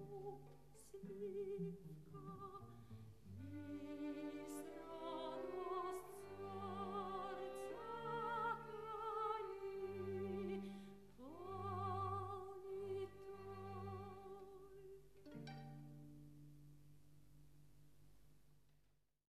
si